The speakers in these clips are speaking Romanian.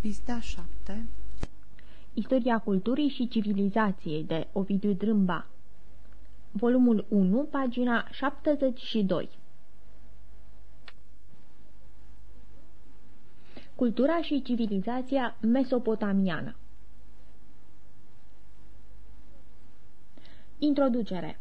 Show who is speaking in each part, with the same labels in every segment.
Speaker 1: Pista 7
Speaker 2: Istoria culturii și civilizației de Ovidiu Drâmba. Volumul 1, pagina 72 Cultura și civilizația mesopotamiană. Introducere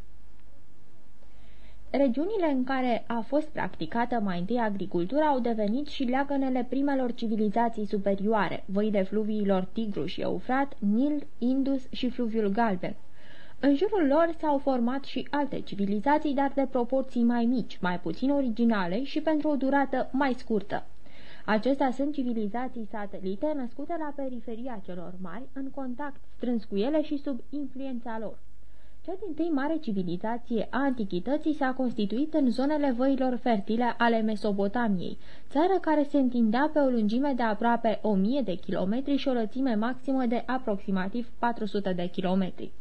Speaker 2: Regiunile în care a fost practicată mai întâi agricultura au devenit și leagănele primelor civilizații superioare, văile fluviilor Tigru și Eufrat, Nil, Indus și fluviul Galben. În jurul lor s-au format și alte civilizații, dar de proporții mai mici, mai puțin originale și pentru o durată mai scurtă. Acestea sunt civilizații satelite născute la periferia celor mari, în contact strâns cu ele și sub influența lor. Cea din tâi mare civilizație a antichității s-a constituit în zonele văilor fertile ale Mesopotamiei, țară care se întindea pe o lungime de aproape 1000 de kilometri și o lățime maximă de aproximativ 400 de kilometri.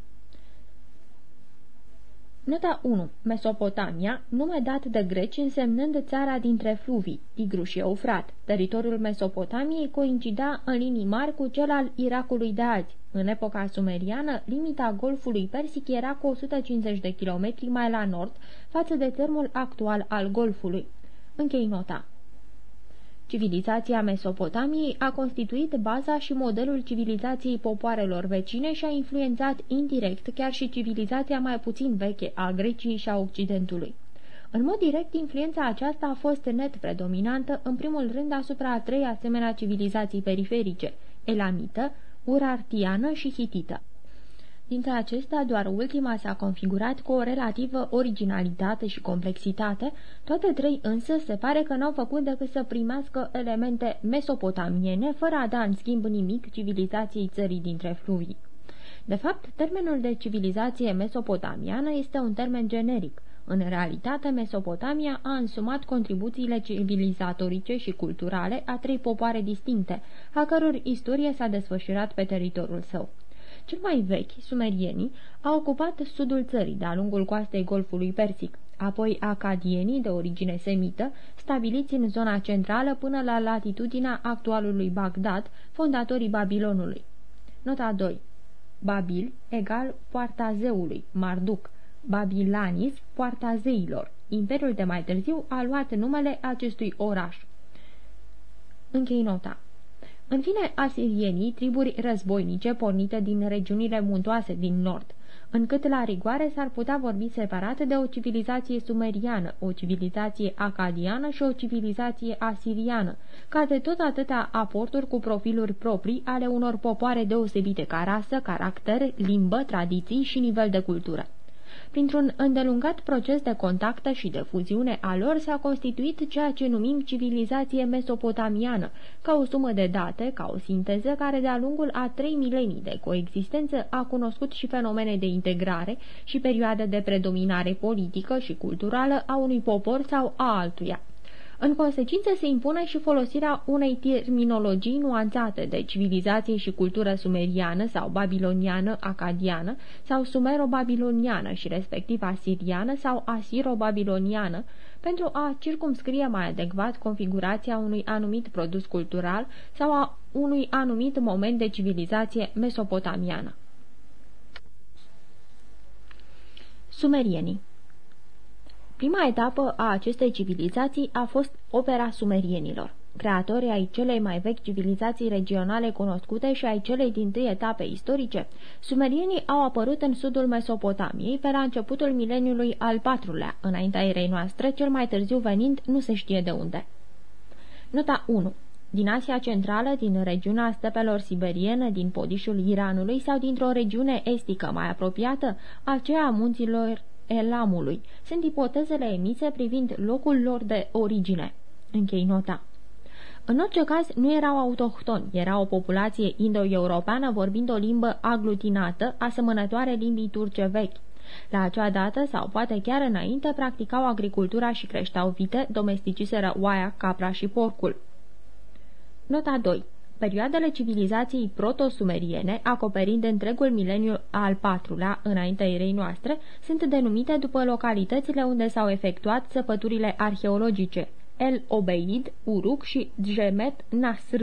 Speaker 2: Nota 1. Mesopotamia, nume dat de greci însemnând țara dintre fluvii, Tigru și Eufrat. Teritoriul Mesopotamiei coincida în linii mari cu cel al Irakului de azi. În epoca sumeriană, limita Golfului Persic era cu 150 de kilometri mai la nord față de termul actual al Golfului. Închei nota. Civilizația Mesopotamiei a constituit baza și modelul civilizației popoarelor vecine și a influențat indirect chiar și civilizația mai puțin veche a Greciei și a Occidentului. În mod direct, influența aceasta a fost net predominantă, în primul rând asupra a trei asemenea civilizații periferice, elamită, urartiană și hitită. Dintre acestea, doar ultima s-a configurat cu o relativă originalitate și complexitate, toate trei însă se pare că n-au făcut decât să primească elemente mesopotamiene, fără a da în schimb nimic civilizației țării dintre fluvii. De fapt, termenul de civilizație mesopotamiană este un termen generic. În realitate, Mesopotamia a însumat contribuțiile civilizatorice și culturale a trei popoare distincte, a căror istorie s-a desfășurat pe teritoriul său. Cel mai vechi, sumerienii, au ocupat sudul țării, de-a lungul coastei Golfului Persic, apoi acadienii, de origine semită, stabiliți în zona centrală până la latitudinea actualului Bagdad, fondatorii Babilonului. Nota 2. Babil egal poarta zeului, Marduk, Babilanis, poarta zeilor. Imperiul de mai târziu a luat numele acestui oraș. Închei nota. În fine, asirienii, triburi războinice pornite din regiunile muntoase din nord, încât la rigoare s-ar putea vorbi separat de o civilizație sumeriană, o civilizație acadiană și o civilizație asiriană, ca de tot atâtea aporturi cu profiluri proprii ale unor popoare deosebite ca rasă, caracter, limbă, tradiții și nivel de cultură. Printr-un îndelungat proces de contactă și de fuziune a lor s-a constituit ceea ce numim civilizație mesopotamiană, ca o sumă de date, ca o sinteză care de-a lungul a trei milenii de coexistență a cunoscut și fenomene de integrare și perioade de predominare politică și culturală a unui popor sau a altuia. În consecință se impune și folosirea unei terminologii nuanțate de civilizație și cultură sumeriană sau babiloniană, acadiană sau sumero-babiloniană și respectiv asiriană sau asiro-babiloniană pentru a circumscrie mai adecvat configurația unui anumit produs cultural sau a unui anumit moment de civilizație mesopotamiană. Sumerienii Prima etapă a acestei civilizații a fost opera sumerienilor, creatorii ai celei mai vechi civilizații regionale cunoscute și ai celei din tâi etape istorice. Sumerienii au apărut în sudul Mesopotamiei pe la începutul mileniului al patrulea, înaintea erei noastre, cel mai târziu venind nu se știe de unde. Nota 1 din Asia Centrală, din regiunea stepelor siberiene, din podișul Iranului sau dintr-o regiune estică mai apropiată, aceea a munților Elamului. Sunt ipotezele emise privind locul lor de origine. Închei nota. În orice caz, nu erau autohtoni, era o populație indo-europeană vorbind o limbă aglutinată, asemănătoare limbii turce vechi. La acea dată, sau poate chiar înainte, practicau agricultura și creșteau vite, domesticiseră oaia, capra și porcul. Nota 2 Perioadele civilizației proto-sumeriene, acoperind întregul mileniu al patrulea, înaintea erei noastre, sunt denumite după localitățile unde s-au efectuat săpăturile arheologice, El Obeid, Uruk și Djemet Nasr.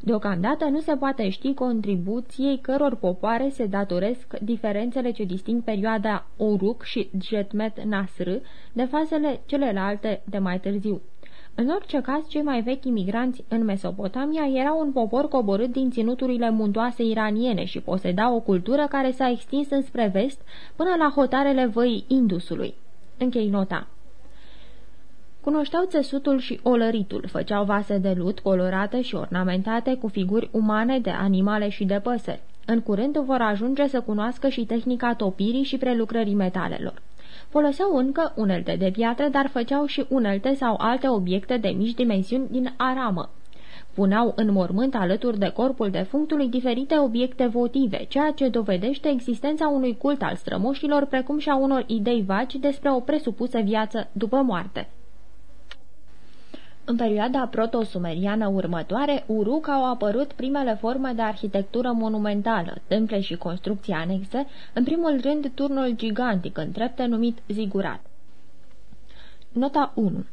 Speaker 2: Deocamdată nu se poate ști contribuției căror popoare se datoresc diferențele ce disting perioada Uruk și Jetmet Nasr de fazele celelalte de mai târziu. În orice caz, cei mai vechi imigranți în Mesopotamia erau un popor coborât din ținuturile muntoase iraniene și poseda o cultură care s-a extins înspre vest până la hotarele văii Indusului. Închei nota. Cunoșteau țesutul și olăritul, făceau vase de lut colorate și ornamentate cu figuri umane de animale și de păsări. În curând vor ajunge să cunoască și tehnica topirii și prelucrării metalelor. Foloseau încă unelte de piatră, dar făceau și unelte sau alte obiecte de mici dimensiuni din aramă. Puneau în mormânt alături de corpul defunctului diferite obiecte votive, ceea ce dovedește existența unui cult al strămoșilor, precum și a unor idei vagi despre o presupusă viață după moarte. În perioada proto-sumeriană următoare, Uruk au apărut primele forme de arhitectură monumentală, temple și construcții anexe, în primul rând turnul gigantic în trepte numit zigurat. Nota 1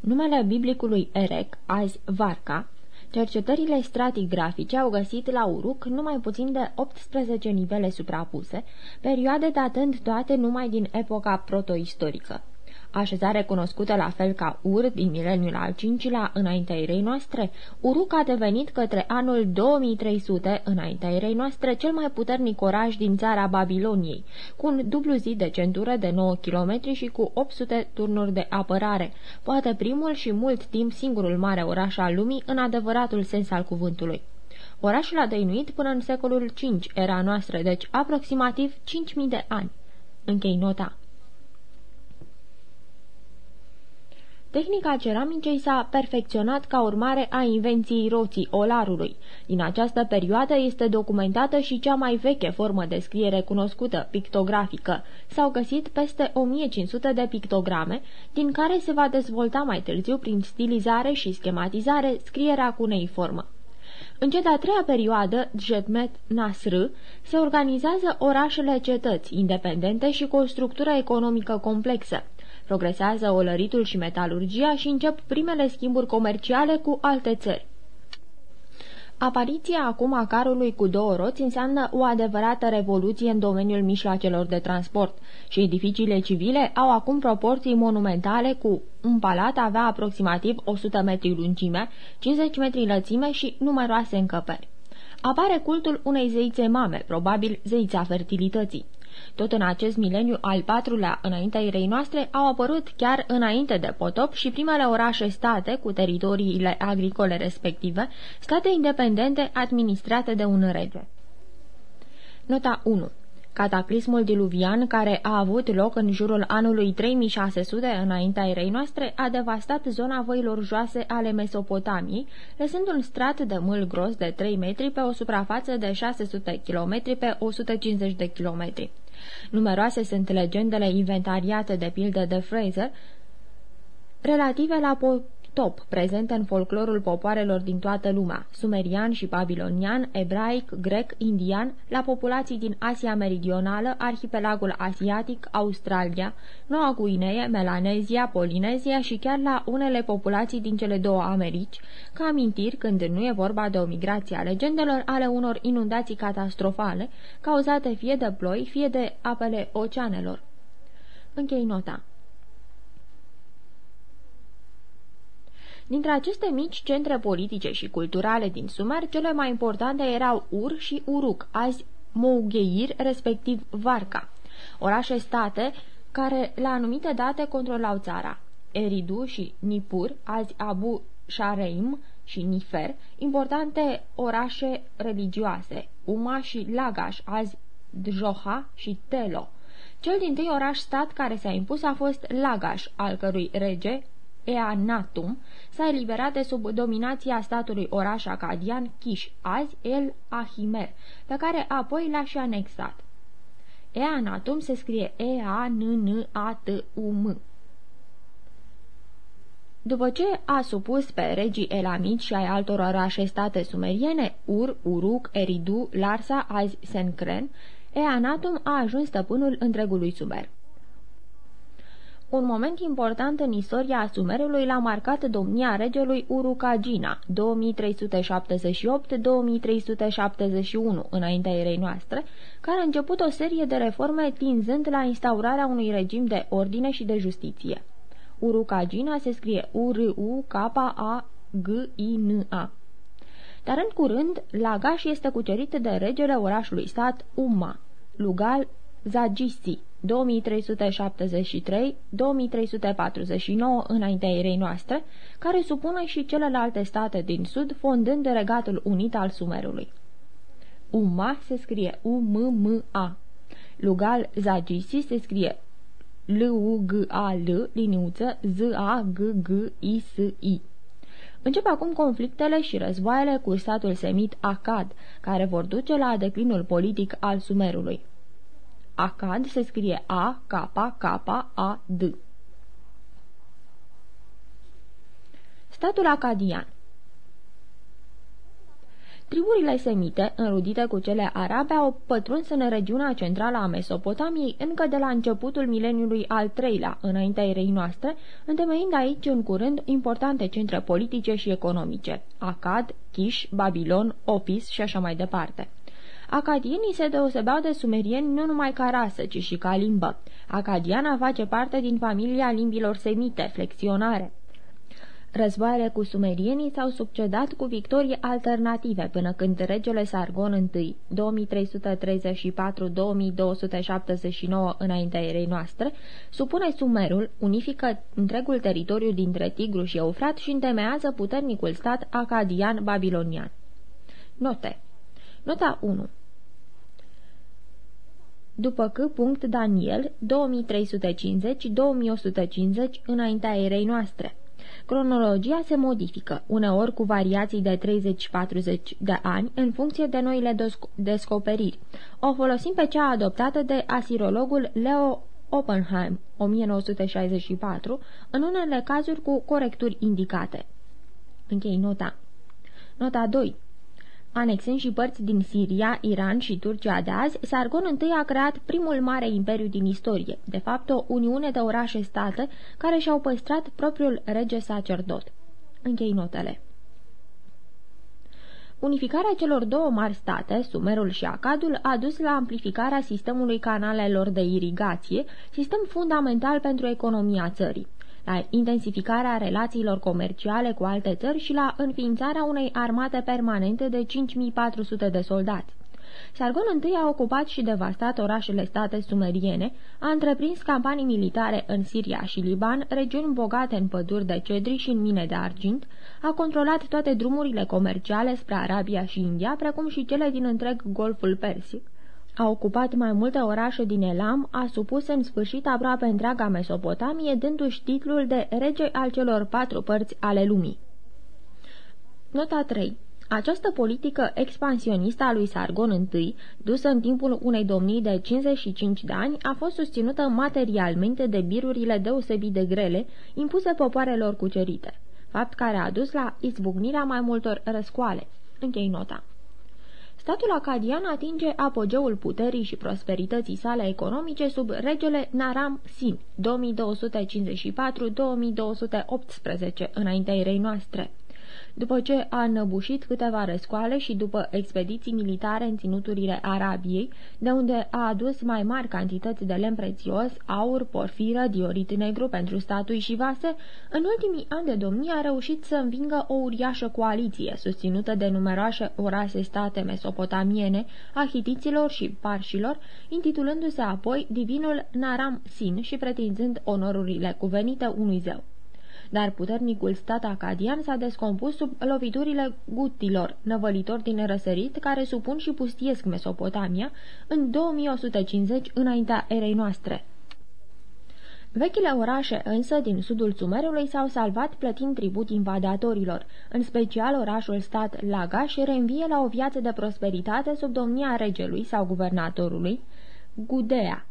Speaker 2: Numele biblicului Erec, azi Varca, cercetările stratigrafice au găsit la Uruk numai puțin de 18 nivele suprapuse, perioade datând toate numai din epoca protoistorică așezare cunoscută la fel ca Ur din mileniul al V-lea înaintea erei noastre, Uruk a devenit către anul 2300 înaintea erei noastre cel mai puternic oraș din țara Babiloniei, cu un dublu zid de centură de 9 km și cu 800 turnuri de apărare, poate primul și mult timp singurul mare oraș al lumii în adevăratul sens al cuvântului. Orașul a dăinuit până în secolul V era noastră, deci aproximativ 5.000 de ani. Închei nota. Tehnica ceramicei s-a perfecționat ca urmare a invenției roții olarului. Din această perioadă este documentată și cea mai veche formă de scriere cunoscută, pictografică. S-au găsit peste 1500 de pictograme, din care se va dezvolta mai târziu prin stilizare și schematizare scrierea cuneiformă. În cea de-a treia perioadă, Jetmet Nasr, se organizează orașele cetăți, independente și cu o structură economică complexă. Progresează olăritul și metalurgia și încep primele schimburi comerciale cu alte țări. Apariția acum a carului cu două roți înseamnă o adevărată revoluție în domeniul mijloacelor de transport și edificiile civile au acum proporții monumentale cu un palat avea aproximativ 100 metri lungime, 50 metri lățime și numeroase încăperi. Apare cultul unei zeițe mame, probabil zeița fertilității. Tot în acest mileniu al patrulea înaintea erei noastre au apărut chiar înainte de potop și primele orașe state cu teritoriile agricole respective, state independente administrate de un rege. Nota 1 Cataclismul diluvian, care a avut loc în jurul anului 3600 înaintea erei noastre, a devastat zona văilor joase ale Mesopotamiei, lăsând un strat de mâl gros de 3 metri pe o suprafață de 600 km pe 150 de km. Numeroase sunt legendele inventariate de pildă de Fraser, relative la top, prezente în folclorul popoarelor din toată lumea, sumerian și babilonian, ebraic, grec, indian, la populații din Asia Meridională, arhipelagul asiatic, Australia, Noua Guinee, Melanezia, Polinezia și chiar la unele populații din cele două Americi, ca amintiri când nu e vorba de o migrație a legendelor ale unor inundații catastrofale, cauzate fie de ploi, fie de apele oceanelor. Închei nota. Dintre aceste mici centre politice și culturale din Sumer, cele mai importante erau Ur și Uruk, azi Mougheir, respectiv Varca, orașe-state care la anumite date controlau țara. Eridu și Nipur, azi Abu Shareim și Nifer, importante orașe religioase, Uma și Lagash, azi Djoha și Telo. Cel din tâi oraș-stat care s-a impus a fost Lagash, al cărui rege, Eanatum, s-a eliberat de sub dominația statului oraș acadian Kish, azi El Ahimer, pe care apoi l-a și anexat. Eanatum se scrie E-A-N-N-A-T-U-M. După ce a supus pe regii elamici și ai altor orașe state sumeriene, Ur, Uruk, Eridu, Larsa, azi Sencren, Eanatum a ajuns stăpânul întregului Sumer. Un moment important în istoria Sumerului l-a marcat domnia regelui Urukagina, 2378-2371, înaintea erei noastre, care a început o serie de reforme tinzând la instaurarea unui regim de ordine și de justiție. Urukagina se scrie U-R-U-K-A-G-I-N-A. Dar în curând, Lagash este cucerit de regele orașului stat Umma, Lugal Zagisi, 2373-2349 înaintea erei noastre, care supune și celelalte state din sud, fondând regatul unit al Sumerului. Umma se scrie U-M-M-A. Lugal Zagisi se scrie L-U-G-A-L, liniuță, Z-A-G-G-I-S-I. Încep acum conflictele și războaiele cu statul semit Akkad, care vor duce la declinul politic al Sumerului. Akkad se scrie A-K-K-A-D. Statul acadian Triburile semite, înrudite cu cele arabe, au pătruns în regiunea centrală a Mesopotamiei încă de la începutul mileniului al treilea, înaintea erei noastre, întemeind aici în curând importante centre politice și economice, Acad, Kish, Babilon, Opis și așa mai departe. Acadienii se deosebeau de sumerieni nu numai ca rasă, ci și ca limbă. Acadiana face parte din familia limbilor semite, flexionare. Războaiele cu sumerienii s-au succedat cu victorii alternative până când regele Sargon Și, 2334-2279 înaintea erei noastre, supune Sumerul, unifică întregul teritoriu dintre Tigru și Eufrat și întemeiază puternicul stat acadian-babilonian. Note Nota 1 după că punct Daniel 2350-2150 înaintea erei noastre. Cronologia se modifică, uneori cu variații de 30-40 de ani, în funcție de noile descoperiri. O folosim pe cea adoptată de asirologul Leo Oppenheim, 1964, în unele cazuri cu corecturi indicate. Închei nota. Nota 2 anexând și părți din Siria, Iran și Turcia de azi, Sargon I a creat primul mare imperiu din istorie, de fapt o uniune de orașe-state care și-au păstrat propriul rege sacerdot. Închei notele. Unificarea celor două mari state, Sumerul și Acadul, a dus la amplificarea sistemului canalelor de irigație, sistem fundamental pentru economia țării la intensificarea relațiilor comerciale cu alte țări și la înființarea unei armate permanente de 5400 de soldați. Sargon I a ocupat și devastat orașele state sumeriene, a întreprins campanii militare în Siria și Liban, regiuni bogate în păduri de cedri și în mine de argint, a controlat toate drumurile comerciale spre Arabia și India, precum și cele din întreg Golful Persic, a ocupat mai multe orașe din Elam, a supus în sfârșit aproape întreaga Mesopotamie, dându-și titlul de rege al celor patru părți ale lumii. Nota 3 această politică expansionistă a lui Sargon I, dusă în timpul unei domnii de 55 de ani, a fost susținută materialmente de birurile deosebit de grele impuse popoarelor cucerite, fapt care a dus la izbucnirea mai multor răscoale. Închei nota. Statul acadian atinge apogeul puterii și prosperității sale economice sub regele Naram Sin, 2254-2218, înaintea erei noastre. După ce a înăbușit câteva răscoale și după expediții militare în ținuturile Arabiei, de unde a adus mai mari cantități de lemn prețios, aur, porfiră, diorit negru pentru statui și vase, în ultimii ani de domnie a reușit să învingă o uriașă coaliție, susținută de numeroase orase state mesopotamiene, a hitiților și parșilor, intitulându-se apoi divinul Naram Sin și pretinzând onorurile cuvenite unui zeu dar puternicul stat acadian s-a descompus sub loviturile gutilor, năvălitori din răsărit, care supun și pustiesc Mesopotamia în 2150 înaintea erei noastre. Vechile orașe însă din sudul Sumerului s-au salvat plătind tribut invadatorilor, în special orașul stat Lagash reînvie la o viață de prosperitate sub domnia regelui sau guvernatorului, Gudea,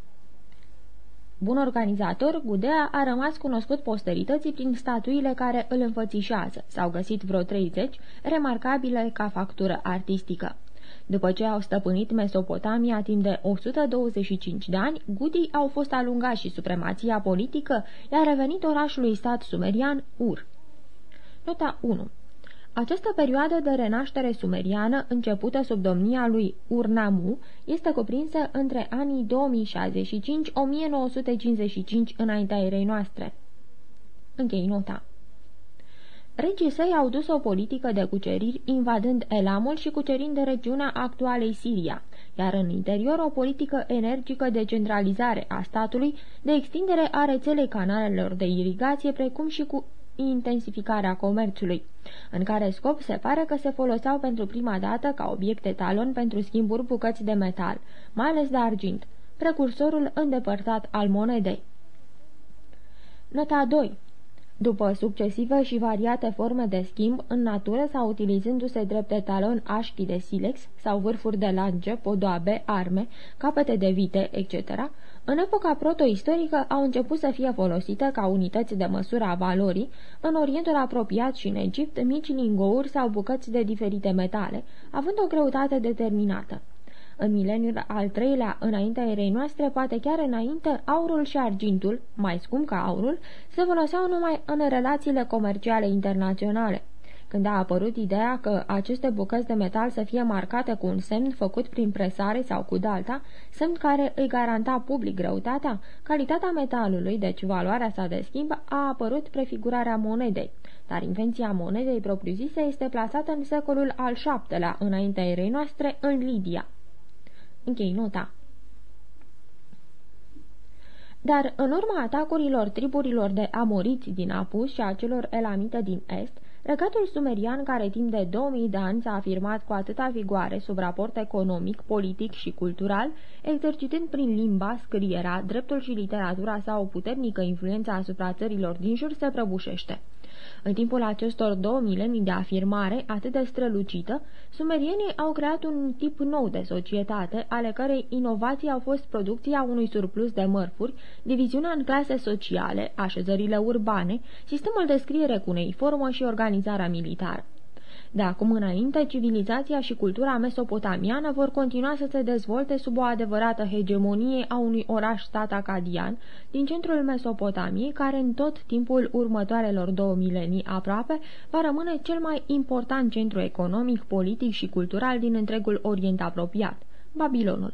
Speaker 2: Bun organizator, Gudea a rămas cunoscut posterității prin statuile care îl înfățișează. S-au găsit vreo 30, remarcabile ca factură artistică. După ce au stăpânit Mesopotamia timp de 125 de ani, Gudii au fost alungați și supremația politică i-a revenit orașului stat sumerian Ur. Nota 1 această perioadă de renaștere sumeriană, începută sub domnia lui Urnamu, este cuprinsă între anii 2065-1955 înaintea erei noastre. Închei nota. Regii săi au dus o politică de cuceriri, invadând Elamul și cucerind regiunea actualei Siria, iar în interior o politică energică de centralizare a statului, de extindere a rețelei canalelor de irigație, precum și cu intensificarea comerțului, în care scop se pare că se foloseau pentru prima dată ca obiecte talon pentru schimburi bucăți de metal, mai ales de argint, precursorul îndepărtat al monedei. Nota 2 după succesive și variate forme de schimb în natură sau utilizându-se drept etalon așchi de silex sau vârfuri de lance, podoabe, arme, capete de vite, etc., în epoca protoistorică au început să fie folosite ca unități de măsură a valorii, în Orientul apropiat și în Egipt, mici lingouri sau bucăți de diferite metale, având o greutate determinată. În mileniul al treilea, înaintea erei noastre, poate chiar înainte, aurul și argintul, mai scump ca aurul, se foloseau numai în relațiile comerciale internaționale. Când a apărut ideea că aceste bucăți de metal să fie marcate cu un semn făcut prin presare sau cu dalta, semn care îi garanta public greutatea, calitatea metalului, deci valoarea sa de schimb, a apărut prefigurarea monedei. Dar invenția monedei propriu-zise este plasată în secolul al VII-lea, înaintea erei noastre, în Lidia. Închei nota. Dar în urma atacurilor triburilor de amoriți din Apus și a celor elamite din Est, Regatul sumerian, care timp de 2000 de ani s-a afirmat cu atâta vigoare sub raport economic, politic și cultural, exercitând prin limba, scrierea, dreptul și literatura sau o puternică influență asupra țărilor din jur, se prăbușește. În timpul acestor două milenii de afirmare atât de strălucită, sumerienii au creat un tip nou de societate, ale cărei inovații au fost producția unui surplus de mărfuri, diviziunea în clase sociale, așezările urbane, sistemul de scriere cuneiformă și organizarea militară. De acum înainte, civilizația și cultura mesopotamiană vor continua să se dezvolte sub o adevărată hegemonie a unui oraș-stat acadian din centrul Mesopotamiei, care în tot timpul următoarelor două milenii aproape va rămâne cel mai important centru economic, politic și cultural din întregul Orient apropiat, Babilonul.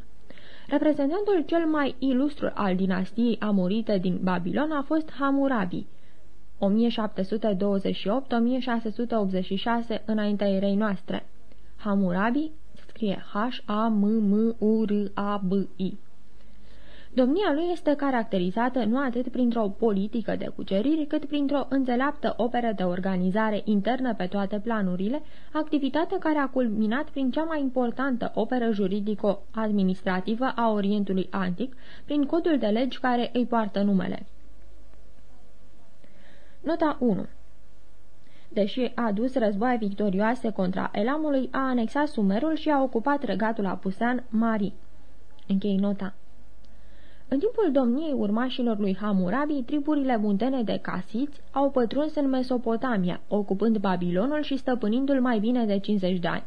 Speaker 2: Reprezentantul cel mai ilustru al dinastiei amorite din Babilon a fost Hammurabi, 1728-1686 înaintea erei noastre. Hammurabi scrie H-A-M-M-U-R-A-B-I. Domnia lui este caracterizată nu atât printr-o politică de cuceriri, cât printr-o înțeleaptă operă de organizare internă pe toate planurile, activitate care a culminat prin cea mai importantă operă juridico-administrativă a Orientului Antic, prin codul de legi care îi poartă numele. Nota 1 Deși a dus războaie victorioase contra Elamului, a anexat Sumerul și a ocupat regatul apusean Mari. Închei nota. În timpul domniei urmașilor lui Hammurabi, triburile muntene de casiți au pătruns în Mesopotamia, ocupând Babilonul și stăpânindu-l mai bine de 50 de ani.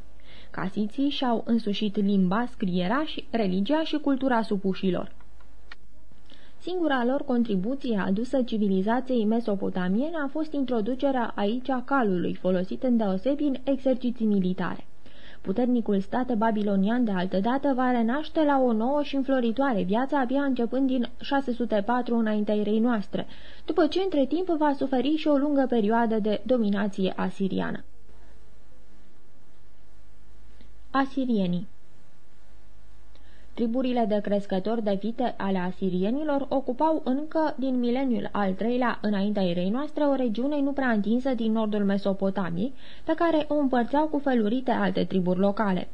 Speaker 2: Casiții și-au însușit limba, scrierea și religia și cultura supușilor. Singura lor contribuție adusă civilizației mesopotamiene a fost introducerea aici a calului, folosit în deosebi în exerciții militare. Puternicul stat babilonian de altădată va renaște la o nouă și înfloritoare viață abia începând din 604 înaintea erei noastre, după ce între timp va suferi și o lungă perioadă de dominație asiriană. Asirienii Triburile de crescători de vite ale asirienilor ocupau încă din mileniul al treilea înaintea erei noastre o regiune nu prea întinsă din nordul Mesopotamiei, pe care o împărțeau cu felurite alte triburi locale.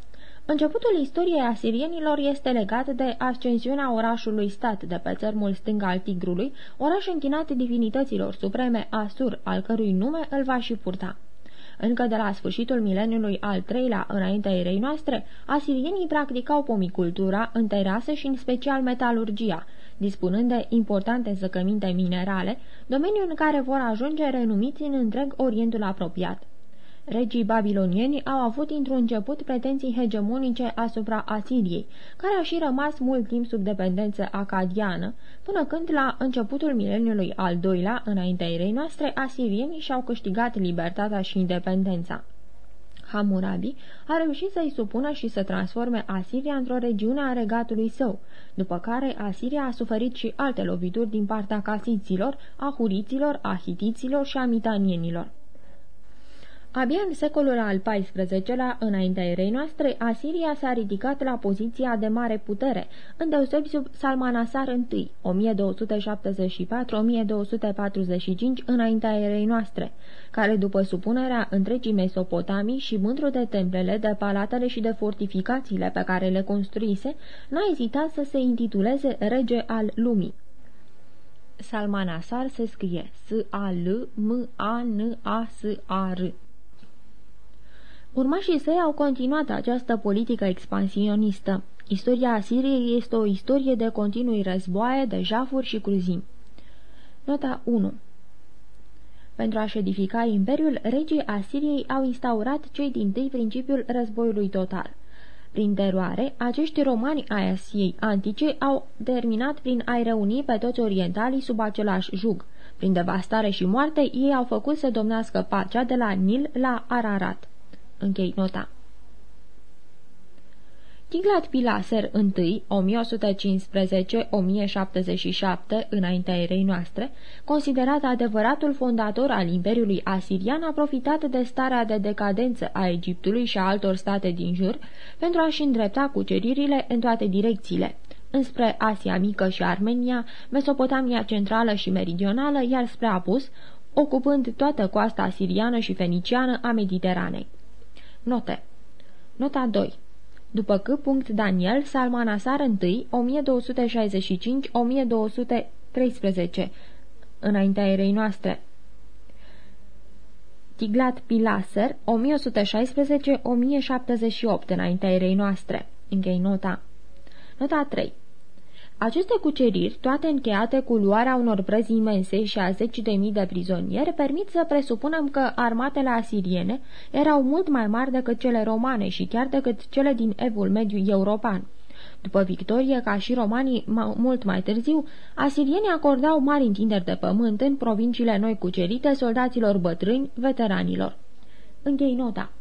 Speaker 2: Începutul istoriei asirienilor este legat de ascensiunea orașului stat de pe țărmul stâng al Tigrului, oraș închinat divinităților supreme Asur, al cărui nume îl va și purta. Încă de la sfârșitul mileniului al treilea înaintea erei noastre, asirienii practicau pomicultura în terase și în special metalurgia, dispunând de importante zăcăminte minerale, domeniu în care vor ajunge renumiți în întreg Orientul apropiat. Regii babilonieni au avut într-un început pretenții hegemonice asupra Asiriei, care a și rămas mult timp sub dependență acadiană, până când la începutul mileniului al doilea, înaintea erei noastre, asirienii și-au câștigat libertatea și independența. Hammurabi a reușit să-i supună și să transforme Asiria într-o regiune a regatului său, după care Asiria a suferit și alte lovituri din partea casiților, a huriților, a hitiților și a mitanienilor. Abia în secolul al XIV-lea, înaintea erei noastre, Asiria s-a ridicat la poziția de mare putere, îndeosebi sub Salmanasar Și, 1274-1245, înaintea erei noastre, care după supunerea întregii Mesopotamii și mândru de templele, de palatele și de fortificațiile pe care le construise, n-a ezitat să se intituleze rege al lumii. Salmanasar se scrie S-A-L-M-A-N-A-S-A-R. Urmașii săi au continuat această politică expansionistă. Istoria Asiriei este o istorie de continui războaie, de jafuri și cruzimi. Nota 1 pentru a-și edifica imperiul, regii Asiriei au instaurat cei din tâi principiul războiului total. Prin teroare, acești romani ai Asiei antice au terminat prin a-i reuni pe toți orientalii sub același jug. Prin devastare și moarte, ei au făcut să domnească pacea de la Nil la Ararat. Închei nota. Tiglat Pilaser Și, 1115-1077, înaintea erei noastre, considerat adevăratul fondator al Imperiului Asirian, a profitat de starea de decadență a Egiptului și a altor state din jur pentru a-și îndrepta cuceririle în toate direcțiile, înspre Asia Mică și Armenia, Mesopotamia centrală și meridională, iar spre apus, ocupând toată coasta asiriană și feniciană a Mediteranei. Note Nota 2 după că punct Daniel, Salmanasar Și, 1265-1213, înaintea erei noastre. Tiglat Pilaser, 1116-1078, înaintea erei noastre. Închei nota. Nota 3. Aceste cuceriri, toate încheiate cu luarea unor prăzi imense și a zeci de mii de prizonieri, permit să presupunem că armatele asiriene erau mult mai mari decât cele romane și chiar decât cele din evul mediu european. După victorie, ca și romanii mult mai târziu, asirienii acordau mari întinderi de pământ în provinciile noi cucerite soldaților bătrâni, veteranilor. Închei nota.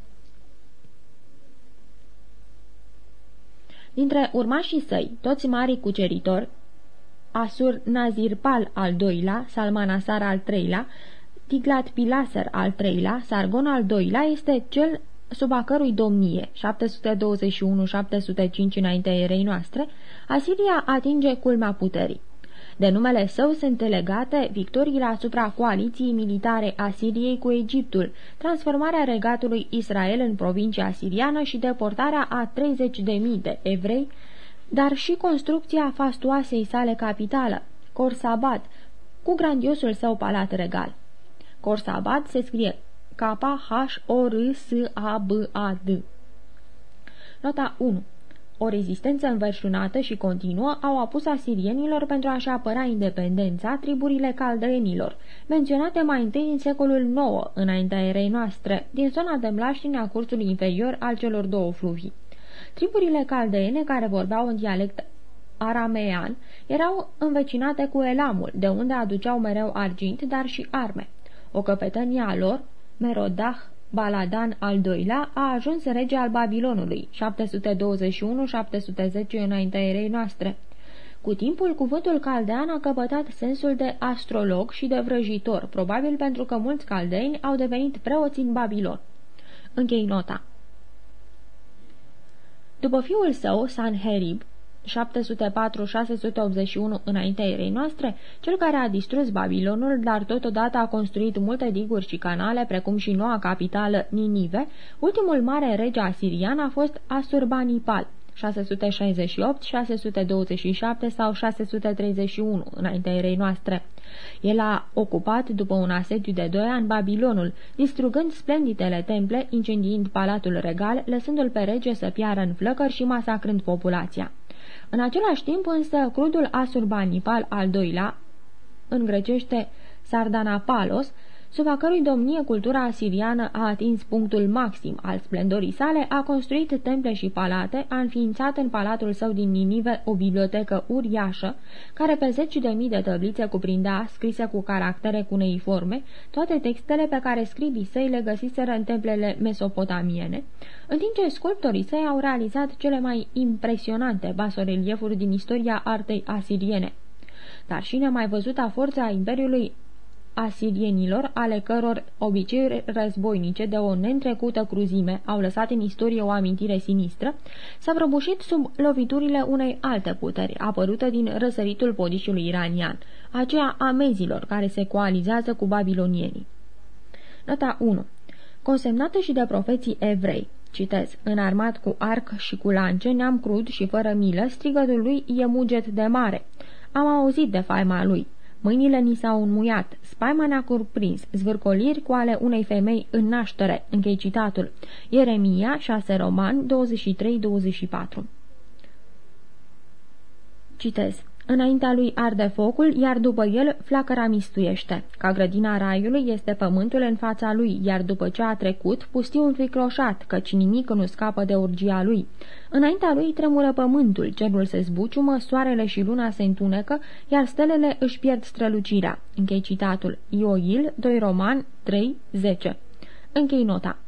Speaker 2: Dintre urmașii săi, toți mari cuceritori, Asur Nazirpal al doilea, Salmanasar al treilea, Tiglat Pilaser al treilea, Sargon al doilea este cel sub a cărui domnie, 721-705 înaintea erei noastre, Asiria atinge culmea puterii. De numele său sunt legate victoriile asupra coaliției militare a Siriei cu Egiptul, transformarea regatului Israel în provincia siriană și deportarea a 30.000 de evrei, dar și construcția fastuoasei sale capitală, Corsabat, cu grandiosul său palat regal. Corsabat se scrie K-H-O-R-S-A-B-A-D. Nota 1 o rezistență înverșunată și continuă au apus asirienilor pentru a-și apăra independența triburile caldeenilor, menționate mai întâi în secolul IX, înaintea erei noastre, din zona de mlaștine a cursului inferior al celor două fluvii. Triburile caldeene, care vorbeau în dialect aramean, erau învecinate cu Elamul, de unde aduceau mereu argint, dar și arme. O căpetănie a lor, Merodah Baladan al doilea a ajuns rege al Babilonului, 721-710 înaintea erei noastre. Cu timpul, cuvântul caldean a căpătat sensul de astrolog și de vrăjitor, probabil pentru că mulți caldeini au devenit preoți în Babilon. Închei nota. După fiul său, Sanherib, 704-681 înaintea erei noastre, cel care a distrus Babilonul, dar totodată a construit multe diguri și canale, precum și noua capitală Ninive, ultimul mare rege asirian a fost Asurbanipal, 668, 627 sau 631 înaintea erei noastre. El a ocupat, după un asediu de doi ani, Babilonul, distrugând splendidele temple, incendiind palatul regal, lăsându-l pe rege să piară în flăcări și masacrând populația. În același timp însă, crudul Asurbanipal al doilea, în grecește Sardanapalos, sub a cărui domnie cultura asiriană a atins punctul maxim al splendorii sale, a construit temple și palate, a înființat în palatul său din Ninive o bibliotecă uriașă, care pe zeci de mii de tăblițe cuprindea, scrise cu caractere cuneiforme, toate textele pe care scribii săi le găsiseră în templele mesopotamiene, în timp ce sculptorii săi au realizat cele mai impresionante basoreliefuri din istoria artei asiriene. Dar și nemai văzuta forța Imperiului asirienilor, ale căror obiceiuri războinice de o neîntrecută cruzime au lăsat în istorie o amintire sinistră, s-a prăbușit sub loviturile unei alte puteri, apărută din răsăritul podișului iranian, aceea a mezilor care se coalizează cu babilonienii. Nota 1. Consemnată și de profeții evrei. Citez. Înarmat cu arc și cu lance, neam crud și fără milă, strigătul lui e muget de mare. Am auzit de faima lui. Mâinile ni s-au înmuiat, spaima ne-a curprins, zvârcoliri cu ale unei femei în naștere, închei citatul. Ieremia, 6 Roman, 23-24 Citez. Înaintea lui arde focul, iar după el flacăra mistuiește. Ca grădina raiului este pământul în fața lui, iar după ce a trecut, pustiu înfricoșat, căci nimic nu scapă de urgia lui. Înaintea lui tremură pământul, cerul se zbuciumă, soarele și luna se întunecă, iar stelele își pierd strălucirea. Închei citatul. Ioil, 2 Roman, 3, 10. Închei nota.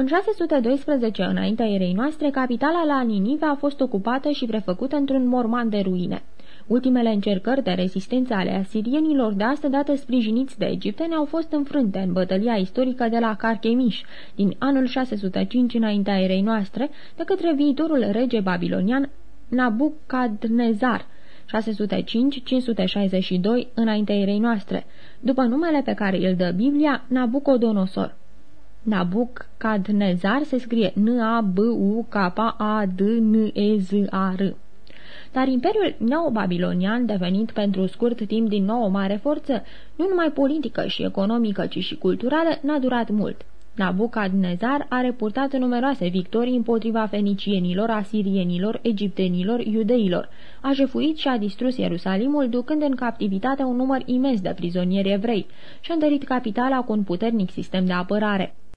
Speaker 2: În 612 înaintea erei noastre, capitala la Ninive a fost ocupată și prefăcută într-un morman de ruine. Ultimele încercări de rezistență ale asirienilor de astă dată sprijiniți de egipteni au fost înfrânte în bătălia istorică de la Carchemish din anul 605 înaintea erei noastre de către viitorul rege babilonian Nabucadnezar 605-562 înaintea erei noastre, după numele pe care îl dă Biblia Nabucodonosor. Nabucadnezar se scrie N-A-B-U-K-A-D-N-E-Z-A-R. Dar Imperiul Neo-Babilonian, devenit pentru scurt timp din nou o mare forță, nu numai politică și economică, ci și culturală, n-a durat mult. Nabucadnezar a repurtat numeroase victorii împotriva fenicienilor, asirienilor, egiptenilor, iudeilor. A jefuit și a distrus Ierusalimul, ducând în captivitate un număr imens de prizonieri evrei și a întărit capitala cu un puternic sistem de apărare.